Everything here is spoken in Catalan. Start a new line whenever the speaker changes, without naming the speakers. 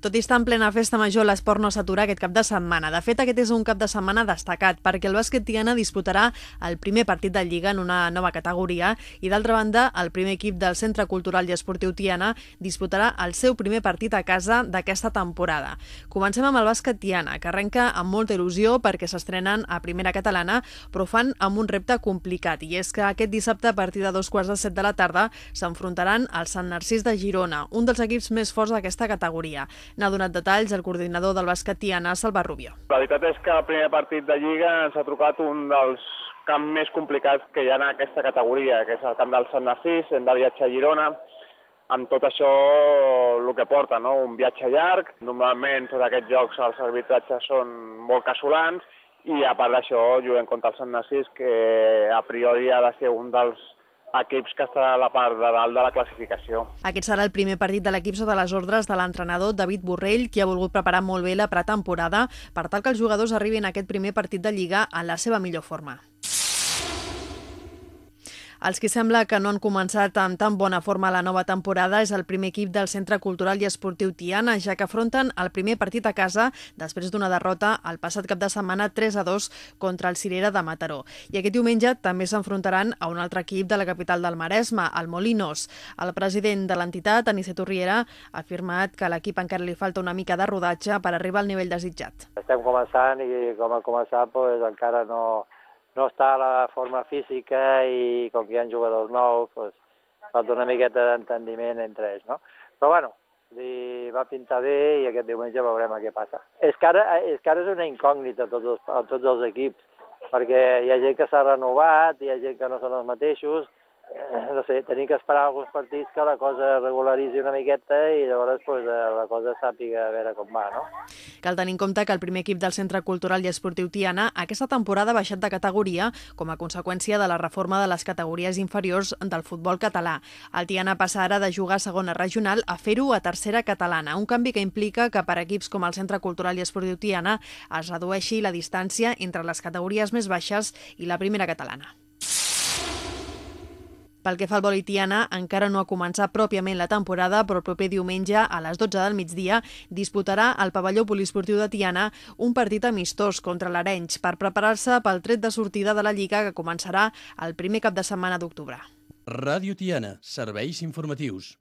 Tot i estar en plena festa major, l'esport no s'atura aquest cap de setmana. De fet, aquest és un cap de setmana destacat perquè el bàsquet Tiana disputarà el primer partit de Lliga en una nova categoria i, d'altra banda, el primer equip del Centre Cultural i Esportiu Tiana disputarà el seu primer partit a casa d'aquesta temporada. Comencem amb el bàsquet Tiana, que arrenca amb molta il·lusió perquè s'estrenen a primera catalana, però fan amb un repte complicat, i és que aquest dissabte, a partir de dos quarts de set de la tarda, s'enfrontaran al Sant Narcís de Girona, un dels equips més forts d'aquesta categoria. N'ha donat detalls el coordinador del bàsquet Tiana, Salva Rubio.
La veritat és que el primer partit de Lliga ens ha trucat un dels camps més complicats que hi ha en aquesta categoria, que és el camp del Sant Narcís, hem de viatjar a Girona, amb tot això el que porta, no? un viatge llarg, normalment tots aquests jocs els arbitratges són molt casolans, i a part d'això juguem contra el Sant Narcís, que a priori ha de ser un dels equips que estarà a la part de dalt de la classificació.
Aquest serà el primer partit de l'equip sota les ordres de l'entrenador David Borrell, qui ha volgut preparar molt bé la pretemporada per tal que els jugadors arribin a aquest primer partit de Lliga en la seva millor forma. Els qui sembla que no han començat amb tan bona forma la nova temporada és el primer equip del Centre Cultural i Esportiu Tiana, ja que afronten el primer partit a casa després d'una derrota el passat cap de setmana 3 a 2 contra el Cirera de Mataró. I aquest diumenge també s'enfrontaran a un altre equip de la capital del Maresme, el Molinos. El president de l'entitat, Aniceto Riera, ha afirmat que a l'equip encara li falta una mica de rodatge per arribar al nivell desitjat.
Estem començant i com a començat pues, encara no, no està a la forma física i com que hi ha jugadors nous, doncs, falta una miqueta d'entendiment entre ells, no? Però bueno, li va pintar bé i aquest diumenge veurem què passa. És que ara és, que ara és una incògnita a tots, els, a tots els equips, perquè hi ha gent que s'ha renovat, hi ha gent que no són els mateixos, Eh, no sé, tenim que esperar alguns partits que la cosa regularitzi una miqueta i llavors pues, eh, la cosa sàpiga a veure com va, no?
Cal tenir en compte que el primer equip del Centre Cultural i Esportiu Tiana aquesta temporada ha baixat de categoria com a conseqüència de la reforma de les categories inferiors del futbol català. El Tiana passa ara de jugar a segona regional a fer-ho a tercera catalana, un canvi que implica que per equips com el Centre Cultural i Esportiu Tiana es redueixi la distància entre les categories més baixes i la primera catalana. Pel que fa al voli Tiana, encara no ha començat pròpiament la temporada, però el proper diumenge a les 12 del migdia disputarà al pavelló poliesportiu de Tiana un partit amistós contra l'Arenys per preparar-se pel tret de sortida de la Lliga que començarà el primer cap de setmana d'octubre.
Ràdio Tiana, serveis informatius.